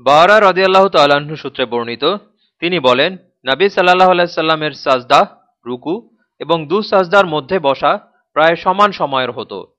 বারা রদিয়াল্লাহ তাল্লাহ্ন সূত্রে বর্ণিত, তিনি বলেন, নাবী সাল্লাহ আলাইসাল্লামের সাজদা, রুকু এবং দু সাজদার মধ্যে বসা প্রায় সমান সময়ের হতো।